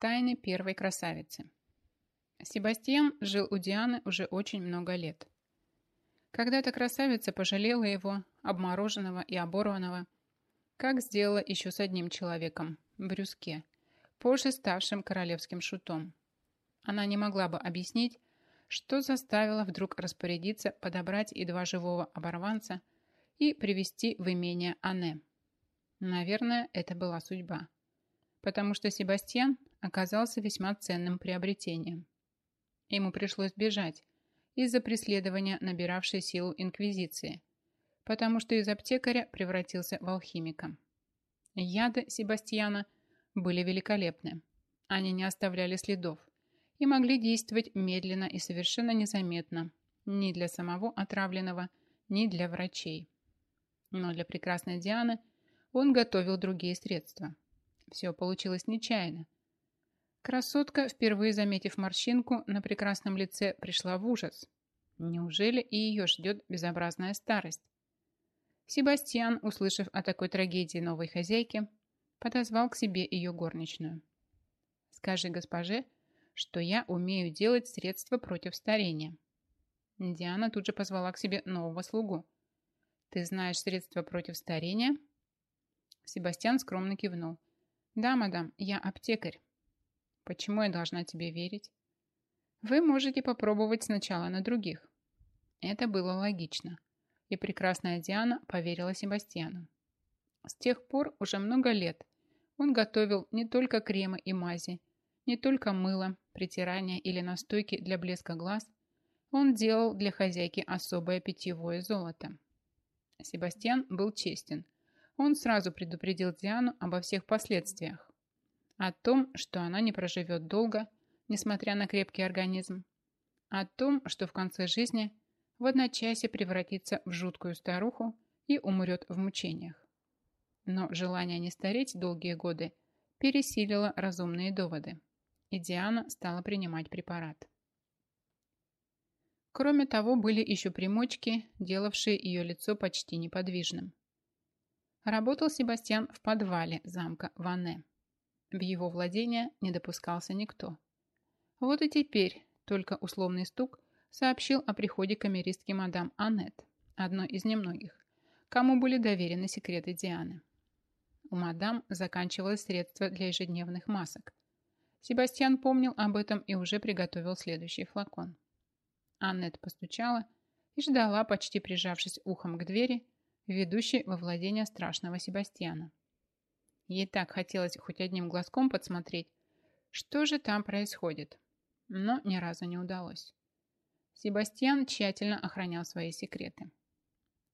Тайны первой красавицы. Себастьян жил у Дианы уже очень много лет. Когда-то красавица пожалела его, обмороженного и оборванного, как сделала еще с одним человеком, Брюске, позже ставшим королевским шутом. Она не могла бы объяснить, что заставило вдруг распорядиться подобрать едва живого оборванца и привести в имение Анне. Наверное, это была судьба. Потому что Себастьян оказался весьма ценным приобретением. Ему пришлось бежать из-за преследования набиравшей силу Инквизиции, потому что из аптекаря превратился в алхимика. Яды Себастьяна были великолепны. Они не оставляли следов и могли действовать медленно и совершенно незаметно ни для самого отравленного, ни для врачей. Но для прекрасной Дианы он готовил другие средства. Все получилось нечаянно. Красотка, впервые заметив морщинку на прекрасном лице, пришла в ужас. Неужели и ее ждет безобразная старость? Себастьян, услышав о такой трагедии новой хозяйки, подозвал к себе ее горничную. «Скажи госпоже, что я умею делать средства против старения». Диана тут же позвала к себе нового слугу. «Ты знаешь средства против старения?» Себастьян скромно кивнул. «Да, мадам, я аптекарь». «Почему я должна тебе верить?» «Вы можете попробовать сначала на других». Это было логично, и прекрасная Диана поверила Себастьяну. С тех пор уже много лет он готовил не только кремы и мази, не только мыло, притирания или настойки для блеска глаз, он делал для хозяйки особое питьевое золото. Себастьян был честен. Он сразу предупредил Диану обо всех последствиях. О том, что она не проживет долго, несмотря на крепкий организм. О том, что в конце жизни в одночасье превратится в жуткую старуху и умрет в мучениях. Но желание не стареть долгие годы пересилило разумные доводы, и Диана стала принимать препарат. Кроме того, были еще примочки, делавшие ее лицо почти неподвижным. Работал Себастьян в подвале замка Ване. В его владение не допускался никто. Вот и теперь только условный стук сообщил о приходе камеристки мадам Аннет, одной из немногих, кому были доверены секреты Дианы. У мадам заканчивалось средство для ежедневных масок. Себастьян помнил об этом и уже приготовил следующий флакон. Аннет постучала и ждала, почти прижавшись ухом к двери, ведущей во владение страшного Себастьяна. Ей так хотелось хоть одним глазком подсмотреть, что же там происходит, но ни разу не удалось. Себастьян тщательно охранял свои секреты.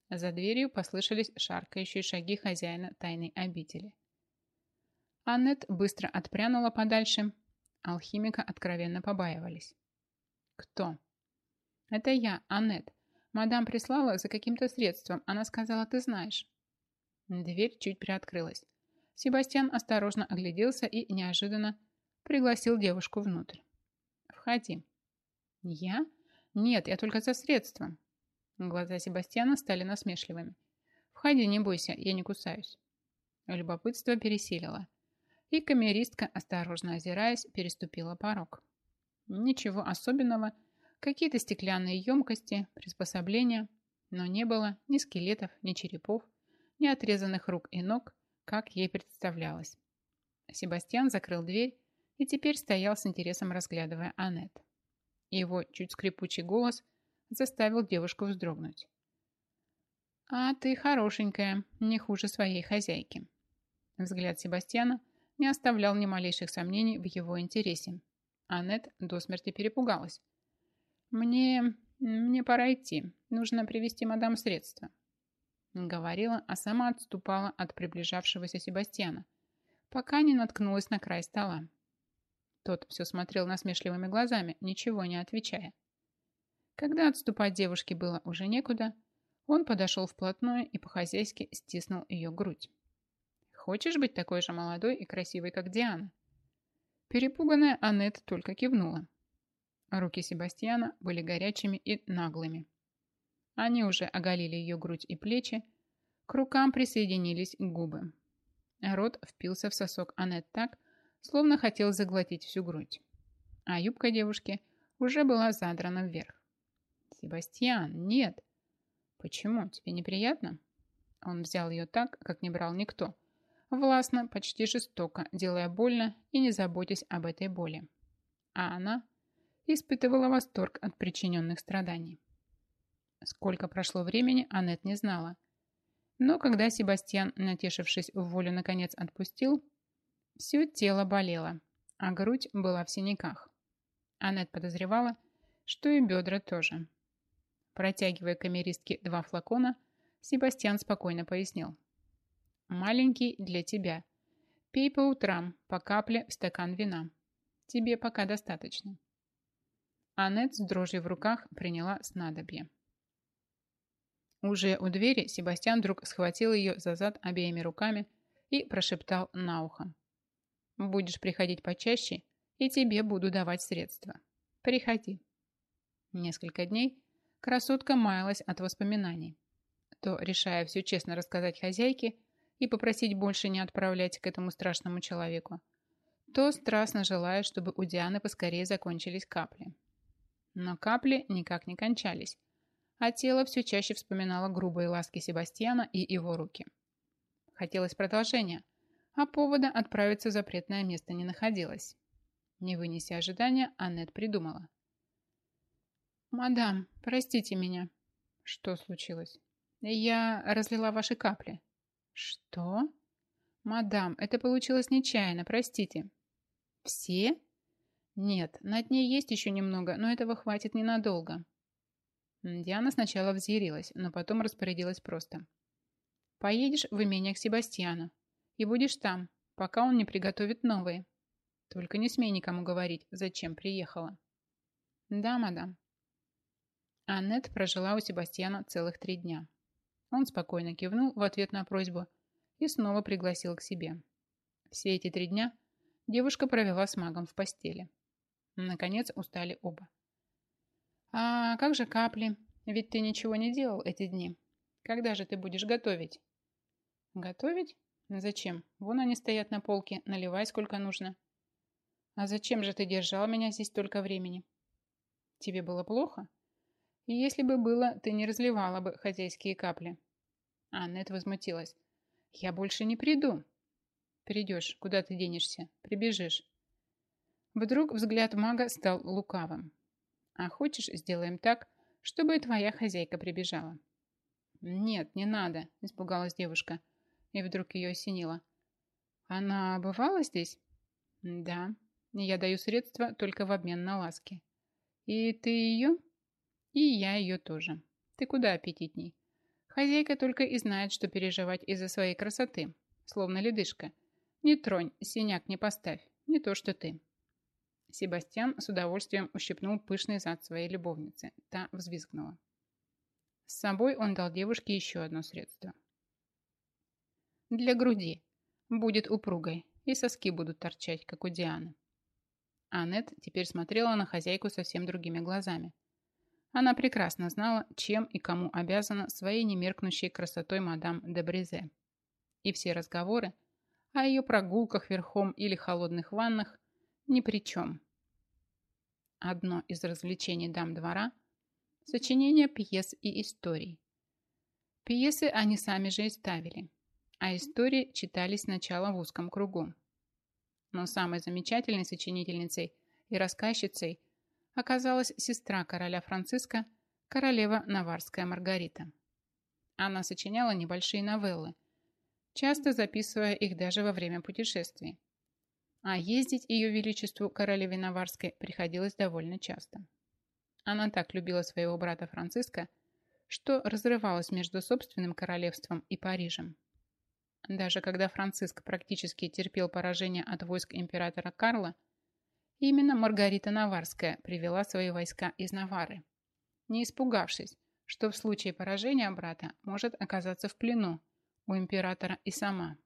За дверью послышались шаркающие шаги хозяина тайной обители. Аннет быстро отпрянула подальше. Алхимика откровенно побаивались. «Кто?» «Это я, Аннет. Мадам прислала за каким-то средством. Она сказала, ты знаешь». Дверь чуть приоткрылась. Себастьян осторожно огляделся и неожиданно пригласил девушку внутрь. «Входи». «Я?» «Нет, я только за средством». Глаза Себастьяна стали насмешливыми. «Входи, не бойся, я не кусаюсь». Любопытство пересилило. И камеристка, осторожно озираясь, переступила порог. Ничего особенного, какие-то стеклянные емкости, приспособления, но не было ни скелетов, ни черепов, ни отрезанных рук и ног, как ей представлялось. Себастьян закрыл дверь и теперь стоял с интересом разглядывая Аннет. Его чуть скрипучий голос заставил девушку вздрогнуть. «А ты хорошенькая, не хуже своей хозяйки». Взгляд Себастьяна не оставлял ни малейших сомнений в его интересе. Аннет до смерти перепугалась. «Мне... мне пора идти. Нужно привести мадам средства». Говорила, а сама отступала от приближавшегося Себастьяна, пока не наткнулась на край стола. Тот все смотрел насмешливыми глазами, ничего не отвечая. Когда отступать девушке было уже некуда, он подошел вплотную и по-хозяйски стиснул ее грудь. «Хочешь быть такой же молодой и красивой, как Диана?» Перепуганная Аннет только кивнула. Руки Себастьяна были горячими и наглыми. Они уже оголили ее грудь и плечи, к рукам присоединились губы. Рот впился в сосок Аннет так, словно хотел заглотить всю грудь. А юбка девушки уже была задрана вверх. «Себастьян, нет!» «Почему? Тебе неприятно?» Он взял ее так, как не брал никто. Властно, почти жестоко, делая больно и не заботясь об этой боли. А она испытывала восторг от причиненных страданий. Сколько прошло времени, Аннет не знала. Но когда Себастьян, натешившись в волю, наконец отпустил, все тело болело, а грудь была в синяках. Аннет подозревала, что и бедра тоже. Протягивая камеристке два флакона, Себастьян спокойно пояснил. «Маленький для тебя. Пей по утрам, по капле в стакан вина. Тебе пока достаточно». Аннет с дрожью в руках приняла снадобье. Уже у двери Себастьян вдруг схватил ее за зад обеими руками и прошептал на ухо. «Будешь приходить почаще, и тебе буду давать средства. Приходи». Несколько дней красотка маялась от воспоминаний. То, решая все честно рассказать хозяйке и попросить больше не отправлять к этому страшному человеку, то страстно желая, чтобы у Дианы поскорее закончились капли. Но капли никак не кончались, а тело все чаще вспоминало грубые ласки Себастьяна и его руки. Хотелось продолжения, а повода отправиться в запретное место не находилось. Не вынеся ожидания, Аннет придумала. «Мадам, простите меня». «Что случилось?» «Я разлила ваши капли». «Что?» «Мадам, это получилось нечаянно, простите». «Все?» «Нет, на дне есть еще немного, но этого хватит ненадолго». Диана сначала взъярилась, но потом распорядилась просто. «Поедешь в имение к Себастьяну и будешь там, пока он не приготовит новые. Только не смей никому говорить, зачем приехала». «Да, мадам». Аннет прожила у Себастьяна целых три дня. Он спокойно кивнул в ответ на просьбу и снова пригласил к себе. Все эти три дня девушка провела с магом в постели. Наконец устали оба. «А как же капли? Ведь ты ничего не делал эти дни. Когда же ты будешь готовить?» «Готовить? Зачем? Вон они стоят на полке, наливай сколько нужно». «А зачем же ты держал меня здесь столько времени?» «Тебе было плохо?» «И если бы было, ты не разливала бы хозяйские капли». Аннет возмутилась. «Я больше не приду». «Придешь, куда ты денешься? Прибежишь». Вдруг взгляд мага стал лукавым. А хочешь, сделаем так, чтобы твоя хозяйка прибежала?» «Нет, не надо», – испугалась девушка. И вдруг ее осенило. «Она бывала здесь?» «Да. Я даю средства только в обмен на ласки». «И ты ее?» «И я ее тоже. Ты куда аппетитней?» Хозяйка только и знает, что переживать из-за своей красоты, словно ледышка. Не тронь, синяк не поставь, не то что ты. Себастьян с удовольствием ущипнул пышный зад своей любовницы. Та взвизгнула. С собой он дал девушке еще одно средство. Для груди. Будет упругой, и соски будут торчать, как у Дианы. Аннет теперь смотрела на хозяйку совсем другими глазами. Она прекрасно знала, чем и кому обязана своей немеркнущей красотой мадам де Брезе. И все разговоры о ее прогулках верхом или холодных ваннах ни при чем одно из развлечений дам двора – сочинение пьес и историй. Пьесы они сами же и ставили, а истории читались сначала в узком кругу. Но самой замечательной сочинительницей и рассказчицей оказалась сестра короля Франциска, королева Наварская Маргарита. Она сочиняла небольшие новеллы, часто записывая их даже во время путешествий а ездить ее величеству королеве Наварской приходилось довольно часто. Она так любила своего брата Франциска, что разрывалась между собственным королевством и Парижем. Даже когда Франциск практически терпел поражение от войск императора Карла, именно Маргарита Наварская привела свои войска из Навары, не испугавшись, что в случае поражения брата может оказаться в плену у императора и сама.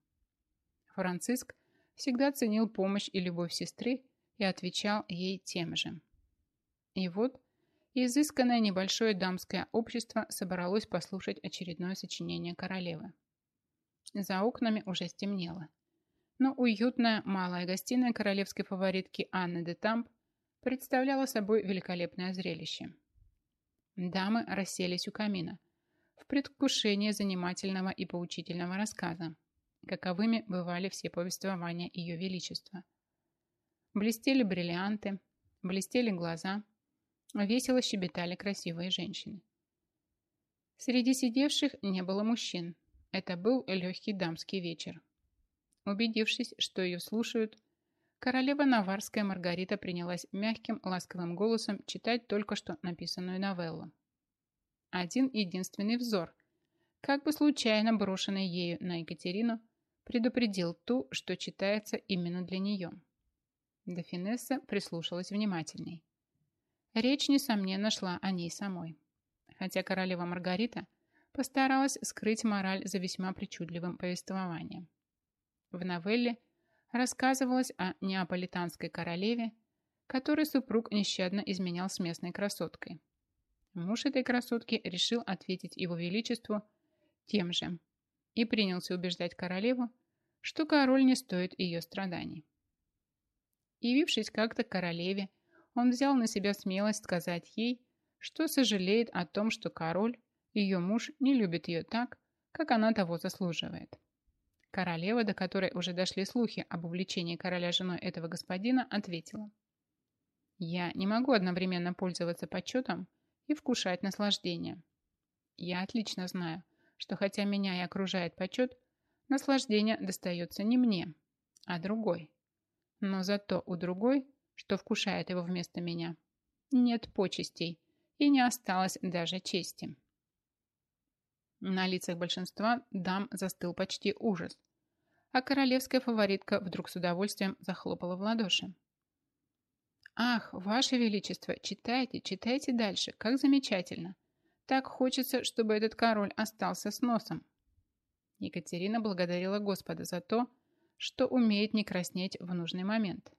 Франциск всегда ценил помощь и любовь сестры и отвечал ей тем же. И вот изысканное небольшое дамское общество собралось послушать очередное сочинение королевы. За окнами уже стемнело. но уютная малая гостиная королевской фаворитки Анны де Тамп представляла собой великолепное зрелище. Дамы расселись у камина в предвкушении занимательного и поучительного рассказа, каковыми бывали все повествования Ее Величества. Блестели бриллианты, блестели глаза, весело щебетали красивые женщины. Среди сидевших не было мужчин. Это был легкий дамский вечер. Убедившись, что ее слушают, королева Наварская Маргарита принялась мягким, ласковым голосом читать только что написанную новеллу. Один единственный взор, как бы случайно брошенный ею на Екатерину, предупредил ту, что читается именно для нее. Дофинесса прислушалась внимательней. Речь, несомненно, шла о ней самой. Хотя королева Маргарита постаралась скрыть мораль за весьма причудливым повествованием. В новелле рассказывалось о неаполитанской королеве, которой супруг нещадно изменял с местной красоткой. Муж этой красотки решил ответить его величеству тем же и принялся убеждать королеву, что король не стоит ее страданий. Явившись как-то королеве, он взял на себя смелость сказать ей, что сожалеет о том, что король, ее муж, не любит ее так, как она того заслуживает. Королева, до которой уже дошли слухи об увлечении короля женой этого господина, ответила. «Я не могу одновременно пользоваться почетом и вкушать наслаждение. Я отлично знаю, что хотя меня и окружает почет, наслаждение достается не мне, а другой. Но зато у другой, что вкушает его вместо меня, нет почестей и не осталось даже чести. На лицах большинства дам застыл почти ужас, а королевская фаворитка вдруг с удовольствием захлопала в ладоши. «Ах, Ваше Величество, читайте, читайте дальше, как замечательно! Так хочется, чтобы этот король остался с носом!» Екатерина благодарила Господа за то, что умеет не краснеть в нужный момент,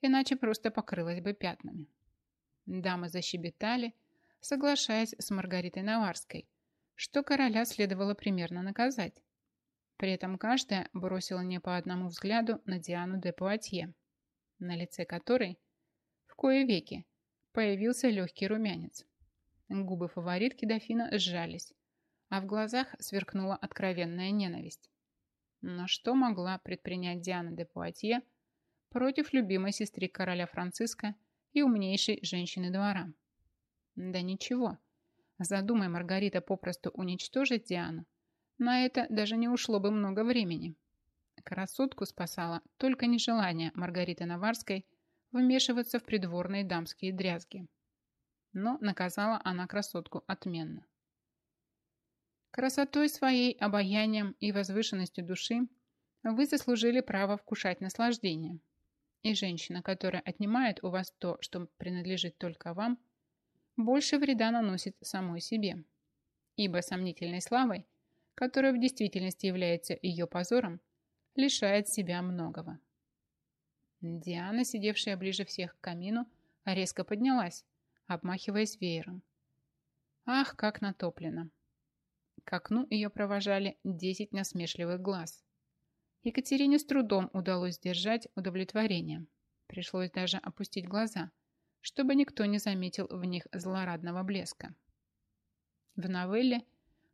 иначе просто покрылась бы пятнами. Дамы защебетали, соглашаясь с Маргаритой Наварской, что короля следовало примерно наказать. При этом каждая бросила не по одному взгляду на Диану де Пуатье, на лице которой в кое веки появился легкий румянец. Губы фаворитки дофина сжались, а в глазах сверкнула откровенная ненависть. Но что могла предпринять Диана де Пуатье против любимой сестры короля Франциска и умнейшей женщины двора? Да ничего. Задумай Маргарита попросту уничтожить Диану, на это даже не ушло бы много времени. Красотку спасала только нежелание Маргариты Наварской вмешиваться в придворные дамские дрязги. Но наказала она красотку отменно. Красотой своей, обаянием и возвышенностью души вы заслужили право вкушать наслаждение. И женщина, которая отнимает у вас то, что принадлежит только вам, больше вреда наносит самой себе. Ибо сомнительной славой, которая в действительности является ее позором, лишает себя многого. Диана, сидевшая ближе всех к камину, резко поднялась, обмахиваясь веером. Ах, как натоплено! К окну ее провожали десять насмешливых глаз. Екатерине с трудом удалось сдержать удовлетворение. Пришлось даже опустить глаза, чтобы никто не заметил в них злорадного блеска. В новелле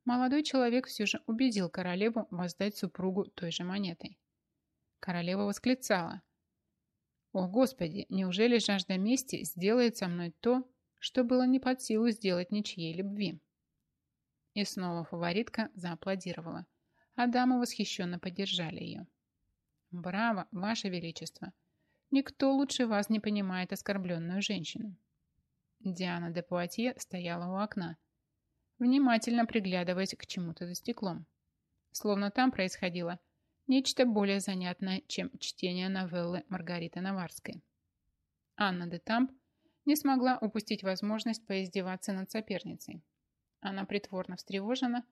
молодой человек все же убедил королеву воздать супругу той же монетой. Королева восклицала. «О, Господи, неужели жажда мести сделает со мной то, что было не под силу сделать ничьей любви?» И снова фаворитка зааплодировала, а дамы восхищенно поддержали ее. «Браво, Ваше Величество! Никто лучше вас не понимает оскорбленную женщину». Диана де Пуатье стояла у окна, внимательно приглядываясь к чему-то за стеклом. Словно там происходило Нечто более занятное, чем чтение новеллы Маргариты Наварской. Анна де Тамп не смогла упустить возможность поиздеваться над соперницей. Она притворно встревожена,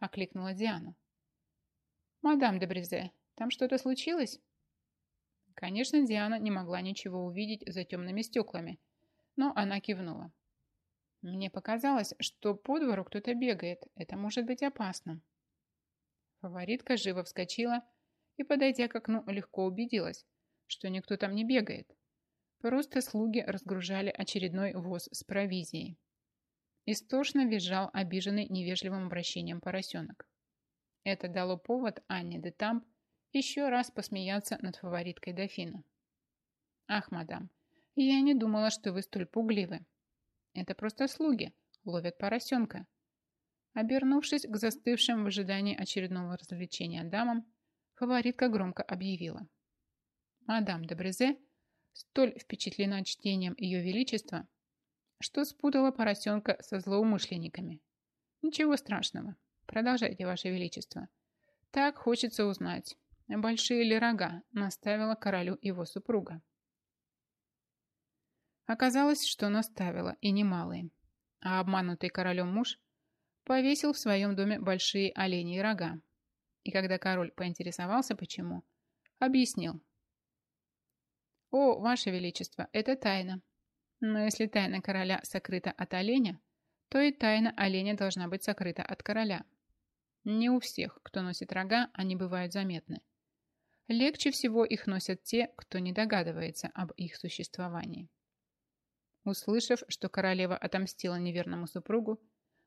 окликнула Диану. «Мадам де Брезе, там что-то случилось?» Конечно, Диана не могла ничего увидеть за темными стеклами, но она кивнула. «Мне показалось, что по двору кто-то бегает. Это может быть опасно». Фаворитка живо вскочила и, подойдя к окну, легко убедилась, что никто там не бегает. Просто слуги разгружали очередной воз с провизией. Истошно визжал обиженный невежливым обращением поросенок. Это дало повод Анне де Тамп еще раз посмеяться над фавориткой дофина. «Ах, мадам, я не думала, что вы столь пугливы. Это просто слуги, ловят поросенка». Обернувшись к застывшим в ожидании очередного развлечения дамам, фаворитка громко объявила. Мадам де Брезе столь впечатлена чтением Ее Величества, что спутала поросенка со злоумышленниками. Ничего страшного. Продолжайте, Ваше Величество. Так хочется узнать, большие ли рога наставила королю его супруга. Оказалось, что наставила, и немалые. А обманутый королем муж повесил в своем доме большие оленьи рога. И когда король поинтересовался, почему, объяснил. «О, Ваше Величество, это тайна. Но если тайна короля сокрыта от оленя, то и тайна оленя должна быть сокрыта от короля. Не у всех, кто носит рога, они бывают заметны. Легче всего их носят те, кто не догадывается об их существовании. Услышав, что королева отомстила неверному супругу,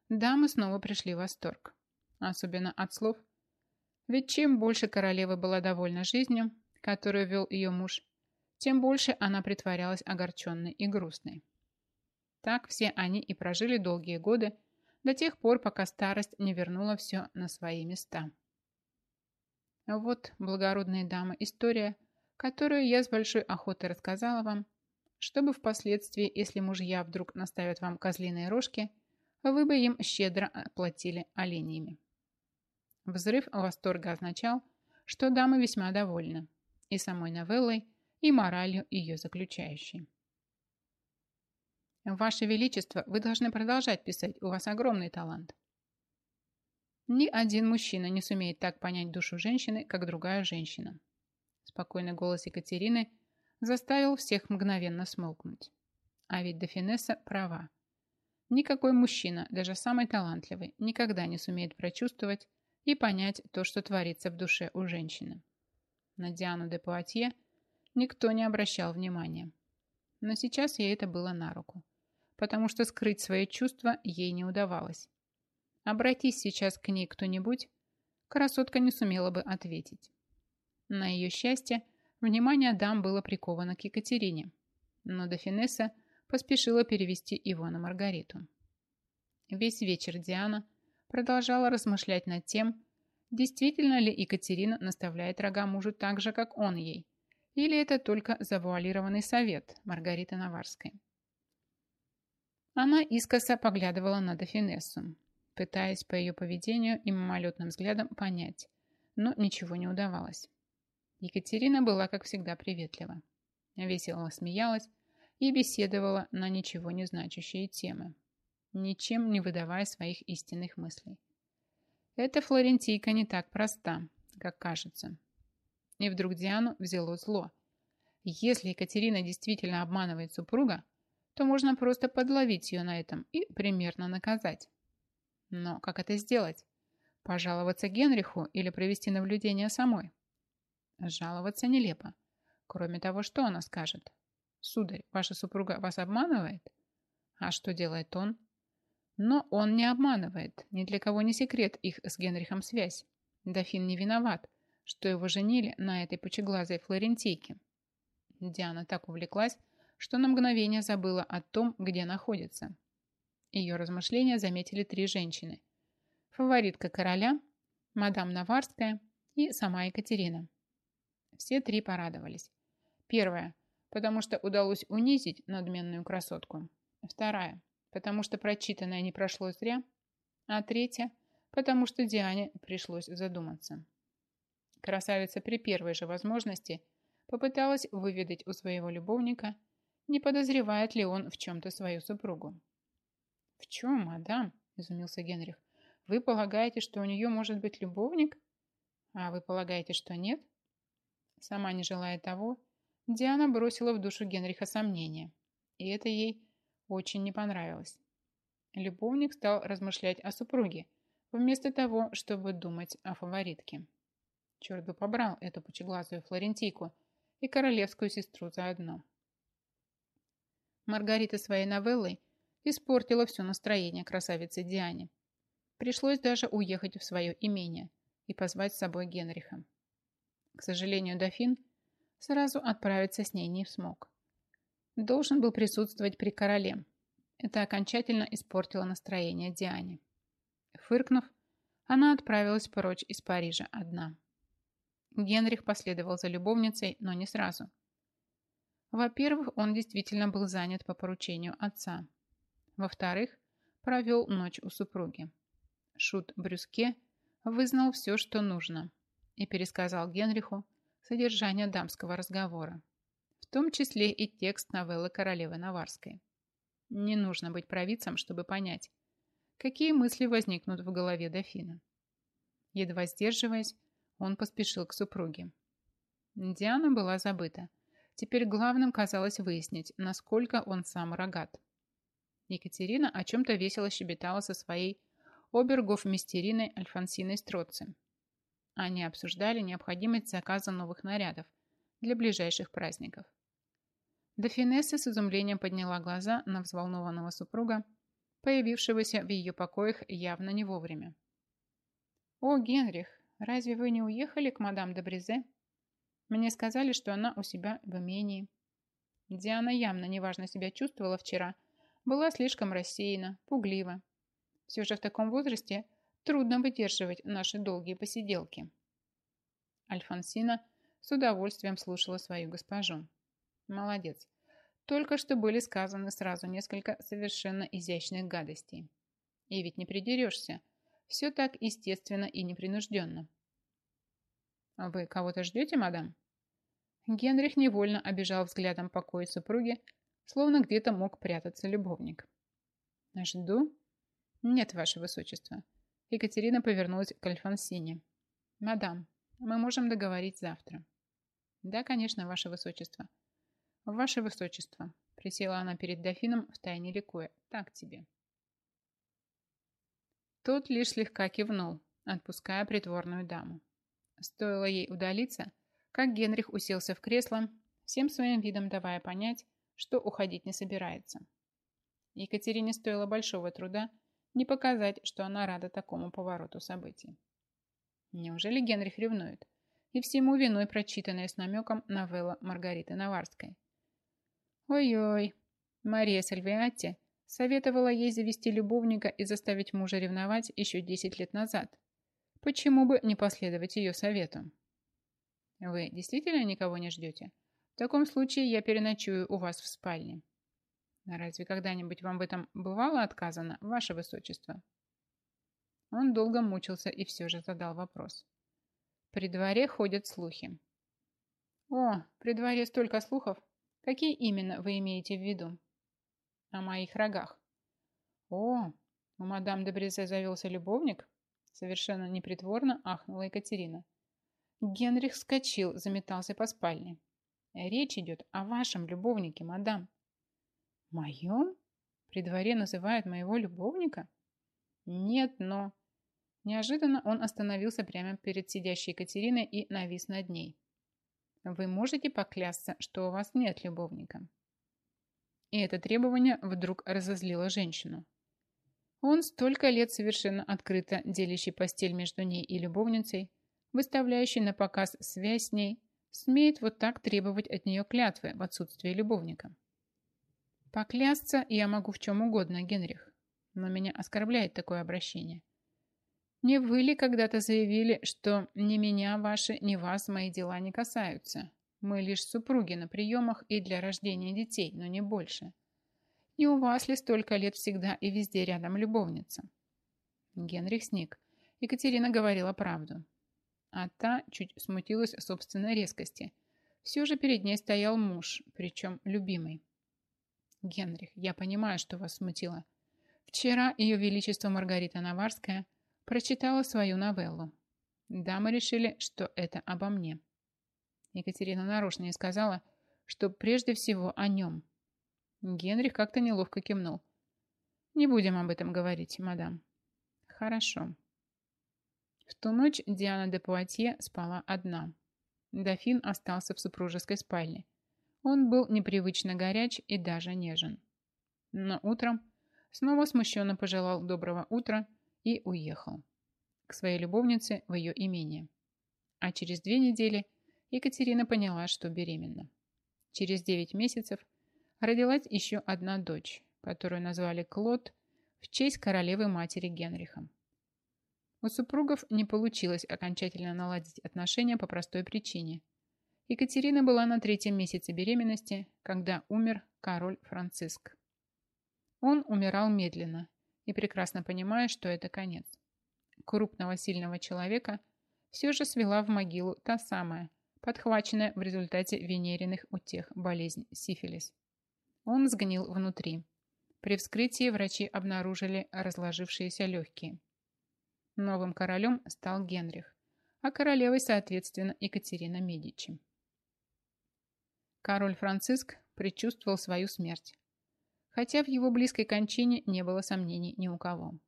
дамы снова пришли в восторг. Особенно от слов. Ведь чем больше королева была довольна жизнью, которую вел ее муж, тем больше она притворялась огорченной и грустной. Так все они и прожили долгие годы, до тех пор, пока старость не вернула все на свои места. Вот, благородные дамы, история, которую я с большой охотой рассказала вам, чтобы впоследствии, если мужья вдруг наставят вам козлиные рожки, вы бы им щедро оплатили оленями. Взрыв восторга означал, что дамы весьма довольны и самой новеллой, и моралью ее заключающей. Ваше Величество, вы должны продолжать писать, у вас огромный талант. Ни один мужчина не сумеет так понять душу женщины, как другая женщина. Спокойный голос Екатерины заставил всех мгновенно смолкнуть. А ведь Дофинесса права. Никакой мужчина, даже самый талантливый, никогда не сумеет прочувствовать и понять то, что творится в душе у женщины. На Диану де Пуатье никто не обращал внимания. Но сейчас ей это было на руку потому что скрыть свои чувства ей не удавалось. Обратись сейчас к ней кто-нибудь, красотка не сумела бы ответить. На ее счастье, внимание дам было приковано к Екатерине, но Дофинесса поспешила перевести его на Маргариту. Весь вечер Диана продолжала размышлять над тем, действительно ли Екатерина наставляет рога мужу так же, как он ей, или это только завуалированный совет Маргариты Наварской. Она искоса поглядывала на Дофинессу, пытаясь по ее поведению и мимолетным взглядом понять, но ничего не удавалось. Екатерина была, как всегда, приветлива. Весело смеялась и беседовала на ничего не значащие темы, ничем не выдавая своих истинных мыслей. Эта флорентийка не так проста, как кажется. И вдруг Диану взяло зло. Если Екатерина действительно обманывает супруга, то можно просто подловить ее на этом и примерно наказать. Но как это сделать? Пожаловаться Генриху или провести наблюдение самой? Жаловаться нелепо. Кроме того, что она скажет? Сударь, ваша супруга вас обманывает? А что делает он? Но он не обманывает. Ни для кого не секрет их с Генрихом связь. Дофин не виноват, что его женили на этой пучеглазой флорентийке. Диана так увлеклась, что на мгновение забыла о том, где находится. Ее размышления заметили три женщины. Фаворитка короля, мадам Наварская и сама Екатерина. Все три порадовались. Первая, потому что удалось унизить надменную красотку. Вторая, потому что прочитанное не прошло зря. А третья, потому что Диане пришлось задуматься. Красавица при первой же возможности попыталась выведать у своего любовника – не подозревает ли он в чем-то свою супругу. «В чем, мадам?» – изумился Генрих. «Вы полагаете, что у нее может быть любовник? А вы полагаете, что нет?» Сама не желая того, Диана бросила в душу Генриха сомнения, и это ей очень не понравилось. Любовник стал размышлять о супруге, вместо того, чтобы думать о фаворитке. Черт бы побрал эту пучеглазую флорентийку и королевскую сестру заодно. Маргарита своей новеллой испортила все настроение красавицы Диане. Пришлось даже уехать в свое имение и позвать с собой Генриха. К сожалению, дофин сразу отправиться с ней не смог. Должен был присутствовать при короле. Это окончательно испортило настроение Диане. Фыркнув, она отправилась прочь из Парижа одна. Генрих последовал за любовницей, но не сразу. Во-первых, он действительно был занят по поручению отца. Во-вторых, провел ночь у супруги. Шут Брюске вызнал все, что нужно, и пересказал Генриху содержание дамского разговора, в том числе и текст новеллы королевы Наварской. Не нужно быть провидцем, чтобы понять, какие мысли возникнут в голове дофина. Едва сдерживаясь, он поспешил к супруге. Диана была забыта. Теперь главным казалось выяснить, насколько он сам рогат. Екатерина о чем-то весело щебетала со своей обергов-мистериной Альфонсиной Строци. Они обсуждали необходимость заказа новых нарядов для ближайших праздников. Дофинесса с изумлением подняла глаза на взволнованного супруга, появившегося в ее покоях явно не вовремя. «О, Генрих, разве вы не уехали к мадам де Бризе?» Мне сказали, что она у себя в имении. Диана явно неважно себя чувствовала вчера. Была слишком рассеяна, пуглива. Все же в таком возрасте трудно выдерживать наши долгие посиделки. Альфонсина с удовольствием слушала свою госпожу. Молодец. Только что были сказаны сразу несколько совершенно изящных гадостей. И ведь не придерешься. Все так естественно и непринужденно. А «Вы кого-то ждете, мадам?» Генрих невольно обижал взглядом покоя супруги, словно где-то мог прятаться любовник. «Жду?» «Нет, ваше высочество». Екатерина повернулась к Альфонсине. «Мадам, мы можем договорить завтра». «Да, конечно, ваше высочество». «Ваше высочество», — присела она перед дофином, втайне ликуя. «Так тебе». Тот лишь слегка кивнул, отпуская притворную даму. Стоило ей удалиться, как Генрих уселся в кресло, всем своим видом давая понять, что уходить не собирается. Екатерине стоило большого труда не показать, что она рада такому повороту событий. Неужели Генрих ревнует? И всему виной прочитанная с намеком новелла Маргариты Наварской. Ой-ой, Мария Сальвиатти советовала ей завести любовника и заставить мужа ревновать еще 10 лет назад – Почему бы не последовать ее совету? Вы действительно никого не ждете? В таком случае я переночую у вас в спальне. Разве когда-нибудь вам в этом бывало отказано, ваше высочество? Он долго мучился и все же задал вопрос. При дворе ходят слухи. О, при дворе столько слухов. Какие именно вы имеете в виду? О моих рогах. О, у мадам де завелся любовник? Совершенно непритворно ахнула Екатерина. Генрих вскочил, заметался по спальне. Речь идет о вашем любовнике, мадам. Моем? При дворе называют моего любовника? Нет, но... Неожиданно он остановился прямо перед сидящей Екатериной и навис над ней. Вы можете поклясться, что у вас нет любовника? И это требование вдруг разозлило женщину. Он столько лет совершенно открыто делящий постель между ней и любовницей, выставляющий на показ связь с ней, смеет вот так требовать от нее клятвы в отсутствие любовника. Поклясться я могу в чем угодно, Генрих, но меня оскорбляет такое обращение. Не вы ли когда-то заявили, что ни меня ваши, ни вас мои дела не касаются? Мы лишь супруги на приемах и для рождения детей, но не больше. Не у вас ли столько лет всегда и везде рядом любовница? Генрих сник. Екатерина говорила правду. А та чуть смутилась собственной резкости. Все же перед ней стоял муж, причем любимый. Генрих, я понимаю, что вас смутило. Вчера Ее Величество Маргарита Наварская прочитала свою новеллу. Да, мы решили, что это обо мне. Екатерина нарочно ей сказала, что прежде всего о нем, Генрих как-то неловко кивнул. «Не будем об этом говорить, мадам». «Хорошо». В ту ночь Диана де Пуатье спала одна. Дофин остался в супружеской спальне. Он был непривычно горяч и даже нежен. Но утром снова смущенно пожелал доброго утра и уехал к своей любовнице в ее имение. А через две недели Екатерина поняла, что беременна. Через девять месяцев родилась еще одна дочь, которую назвали Клод в честь королевы-матери Генриха. У супругов не получилось окончательно наладить отношения по простой причине. Екатерина была на третьем месяце беременности, когда умер король Франциск. Он умирал медленно и прекрасно понимая, что это конец. Крупного сильного человека все же свела в могилу та самая, подхваченная в результате венериных утех болезнь сифилис. Он сгнил внутри. При вскрытии врачи обнаружили разложившиеся легкие. Новым королем стал Генрих, а королевой, соответственно, Екатерина Медичи. Король Франциск предчувствовал свою смерть, хотя в его близкой кончине не было сомнений ни у кого.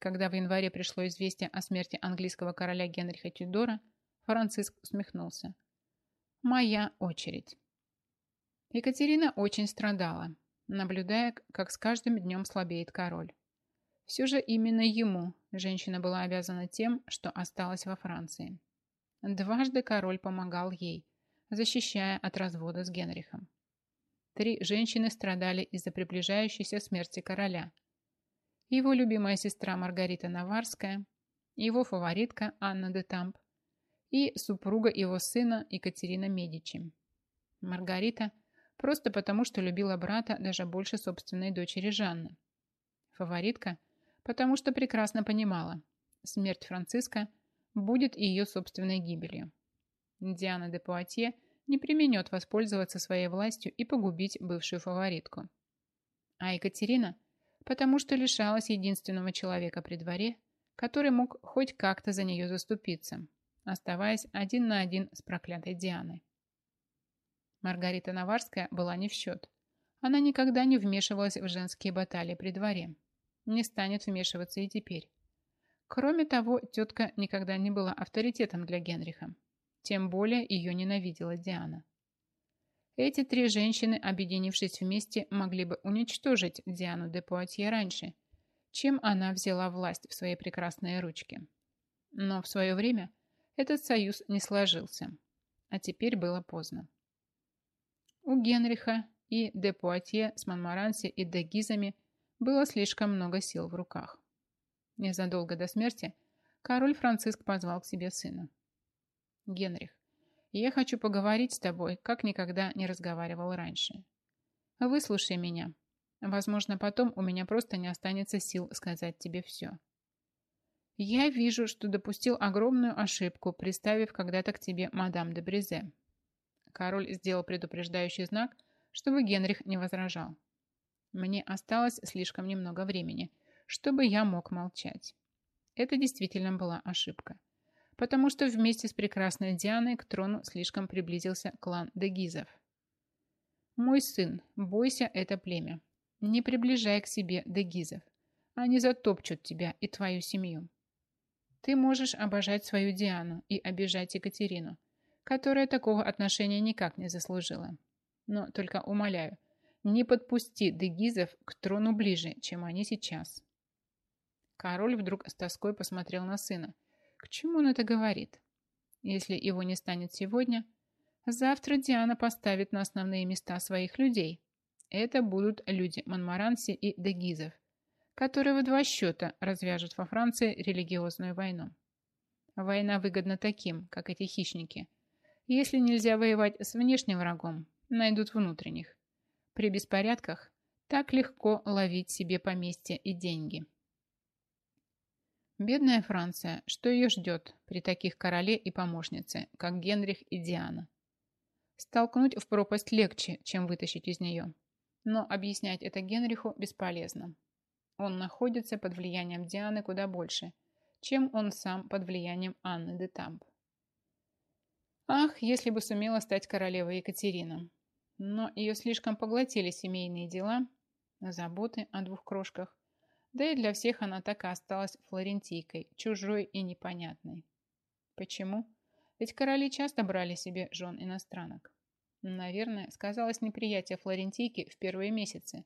Когда в январе пришло известие о смерти английского короля Генриха Тюдора, Франциск усмехнулся. «Моя очередь». Екатерина очень страдала, наблюдая, как с каждым днем слабеет король. Все же именно ему женщина была обязана тем, что осталась во Франции. Дважды король помогал ей, защищая от развода с Генрихом. Три женщины страдали из-за приближающейся смерти короля. Его любимая сестра Маргарита Наварская, его фаворитка Анна де Тамп и супруга его сына Екатерина Медичи. Маргарита просто потому, что любила брата даже больше собственной дочери Жанны. Фаворитка, потому что прекрасно понимала, смерть Франциска будет ее собственной гибелью. Диана де Пуатье не применет воспользоваться своей властью и погубить бывшую фаворитку. А Екатерина, потому что лишалась единственного человека при дворе, который мог хоть как-то за нее заступиться, оставаясь один на один с проклятой Дианой. Маргарита Наварская была не в счет. Она никогда не вмешивалась в женские баталии при дворе. Не станет вмешиваться и теперь. Кроме того, тетка никогда не была авторитетом для Генриха. Тем более ее ненавидела Диана. Эти три женщины, объединившись вместе, могли бы уничтожить Диану де Пуатье раньше, чем она взяла власть в свои прекрасные ручки. Но в свое время этот союз не сложился, а теперь было поздно. У Генриха и де Пуатье с Монмаранси и де Гизами было слишком много сил в руках. Незадолго до смерти король Франциск позвал к себе сына. Генрих, я хочу поговорить с тобой, как никогда не разговаривал раньше. Выслушай меня. Возможно, потом у меня просто не останется сил сказать тебе все. Я вижу, что допустил огромную ошибку, приставив когда-то к тебе мадам де Бризе. Король сделал предупреждающий знак, чтобы Генрих не возражал. Мне осталось слишком немного времени, чтобы я мог молчать. Это действительно была ошибка потому что вместе с прекрасной Дианой к трону слишком приблизился клан Дегизов. «Мой сын, бойся это племя. Не приближай к себе Дегизов. Они затопчут тебя и твою семью. Ты можешь обожать свою Диану и обижать Екатерину, которая такого отношения никак не заслужила. Но только умоляю, не подпусти Дегизов к трону ближе, чем они сейчас». Король вдруг с тоской посмотрел на сына, к чему он это говорит? Если его не станет сегодня, завтра Диана поставит на основные места своих людей. Это будут люди Монмаранси и Дегизов, которые в два счета развяжут во Франции религиозную войну. Война выгодна таким, как эти хищники. Если нельзя воевать с внешним врагом, найдут внутренних. При беспорядках так легко ловить себе поместья и деньги. Бедная Франция, что ее ждет при таких короле и помощнице, как Генрих и Диана? Столкнуть в пропасть легче, чем вытащить из нее. Но объяснять это Генриху бесполезно. Он находится под влиянием Дианы куда больше, чем он сам под влиянием Анны де Тамп. Ах, если бы сумела стать королевой Екатерина. Но ее слишком поглотили семейные дела, заботы о двух крошках, Да и для всех она так и осталась флорентийкой, чужой и непонятной. Почему? Ведь короли часто брали себе жен иностранок. Наверное, сказалось неприятие флорентийки в первые месяцы,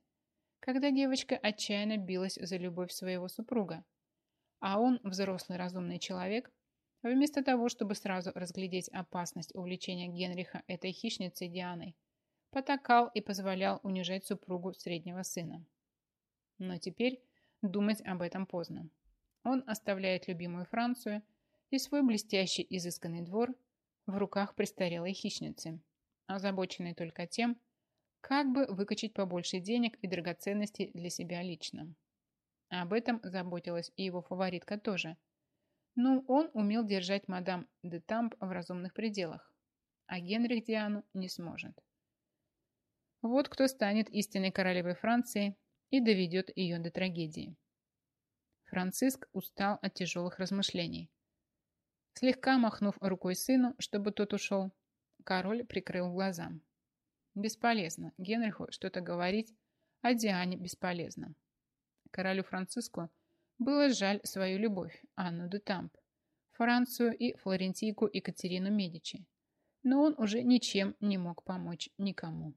когда девочка отчаянно билась за любовь своего супруга. А он, взрослый разумный человек, вместо того, чтобы сразу разглядеть опасность увлечения Генриха этой хищницей Дианой, потакал и позволял унижать супругу среднего сына. Но теперь думать об этом поздно. Он оставляет любимую Францию и свой блестящий изысканный двор в руках престарелой хищницы, озабоченной только тем, как бы выкачать побольше денег и драгоценностей для себя лично. Об этом заботилась и его фаворитка тоже. Но он умел держать мадам де Тамп в разумных пределах, а Генрих Диану не сможет. Вот кто станет истинной королевой Франции и доведет ее до трагедии. Франциск устал от тяжелых размышлений. Слегка махнув рукой сыну, чтобы тот ушел, король прикрыл глаза. Бесполезно Генриху что-то говорить, а Диане бесполезно. Королю Франциску было жаль свою любовь, Анну де Тамп, Францию и флорентийку Екатерину Медичи, но он уже ничем не мог помочь никому.